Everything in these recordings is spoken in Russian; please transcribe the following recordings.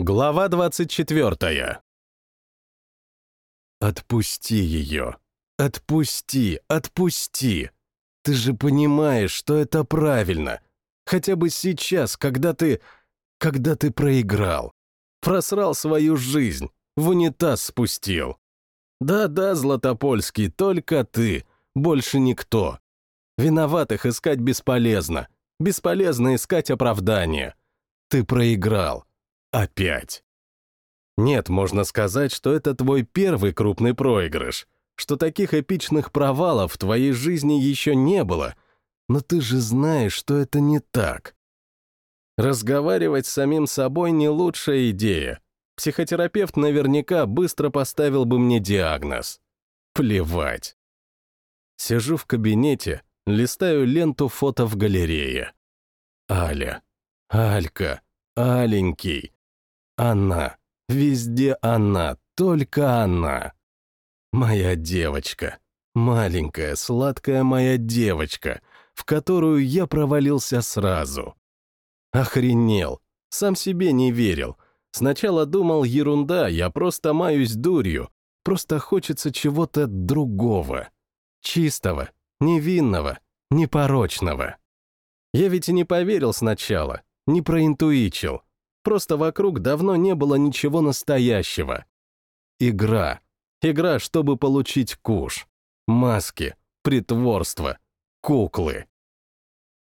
Глава 24. Отпусти ее. Отпусти, отпусти. Ты же понимаешь, что это правильно. Хотя бы сейчас, когда ты... когда ты проиграл. Просрал свою жизнь, в унитаз спустил. Да-да, Златопольский, только ты, больше никто. Виноватых искать бесполезно. Бесполезно искать оправдание. Ты проиграл. Опять. Нет, можно сказать, что это твой первый крупный проигрыш, что таких эпичных провалов в твоей жизни еще не было, но ты же знаешь, что это не так. Разговаривать с самим собой не лучшая идея. Психотерапевт наверняка быстро поставил бы мне диагноз. Плевать. Сижу в кабинете, листаю ленту фото в галерее. Аля. Алька. Аленький. Она. Везде она. Только она. Моя девочка. Маленькая, сладкая моя девочка, в которую я провалился сразу. Охренел. Сам себе не верил. Сначала думал, ерунда, я просто маюсь дурью. Просто хочется чего-то другого. Чистого, невинного, непорочного. Я ведь и не поверил сначала, не проинтуичил. Просто вокруг давно не было ничего настоящего. Игра. Игра, чтобы получить куш. Маски, притворство, куклы.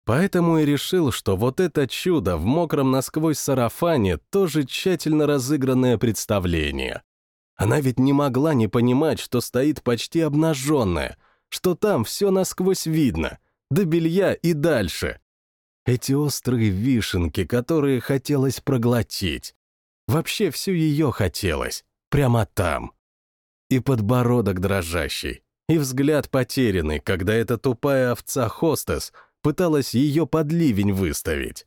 Поэтому и решил, что вот это чудо в мокром насквозь сарафане тоже тщательно разыгранное представление. Она ведь не могла не понимать, что стоит почти обнаженная, что там все насквозь видно, до белья и дальше. Эти острые вишенки, которые хотелось проглотить. Вообще всю ее хотелось, прямо там. И подбородок дрожащий, и взгляд потерянный, когда эта тупая овца-хостес пыталась ее под ливень выставить.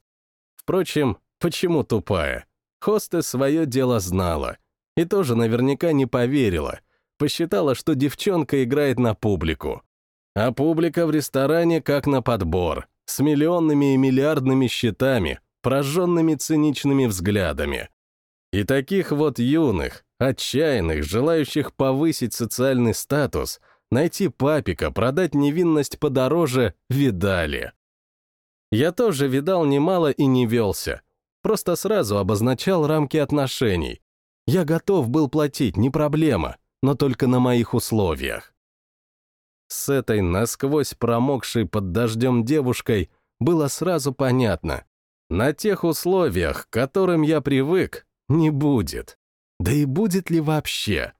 Впрочем, почему тупая? Хостес свое дело знала. И тоже наверняка не поверила. Посчитала, что девчонка играет на публику. А публика в ресторане как на подбор с миллионными и миллиардными счетами, прожженными циничными взглядами. И таких вот юных, отчаянных, желающих повысить социальный статус, найти папика, продать невинность подороже, видали. Я тоже видал немало и не велся. Просто сразу обозначал рамки отношений. Я готов был платить, не проблема, но только на моих условиях. С этой насквозь промокшей под дождем девушкой было сразу понятно. На тех условиях, к которым я привык, не будет. Да и будет ли вообще?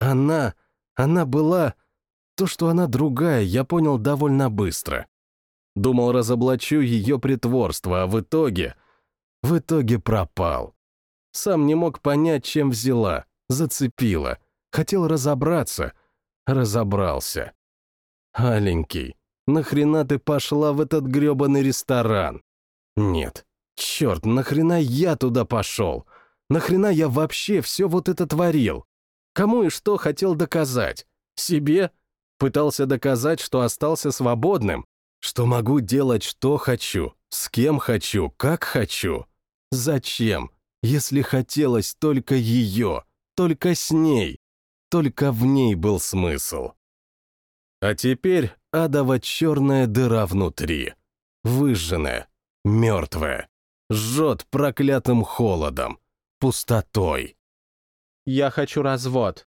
Она, она была... То, что она другая, я понял довольно быстро. Думал, разоблачу ее притворство, а в итоге... В итоге пропал. Сам не мог понять, чем взяла, зацепила. Хотел разобраться. Разобрался. Аленький, нахрена ты пошла в этот грёбаный ресторан? Нет, черт, нахрена я туда пошел? Нахрена я вообще все вот это творил? Кому и что хотел доказать? Себе? Пытался доказать, что остался свободным? Что могу делать, что хочу, с кем хочу, как хочу? Зачем, если хотелось только ее, только с ней? Только в ней был смысл. А теперь адова черная дыра внутри. Выжженная, мертвая. Жжет проклятым холодом, пустотой. «Я хочу развод»,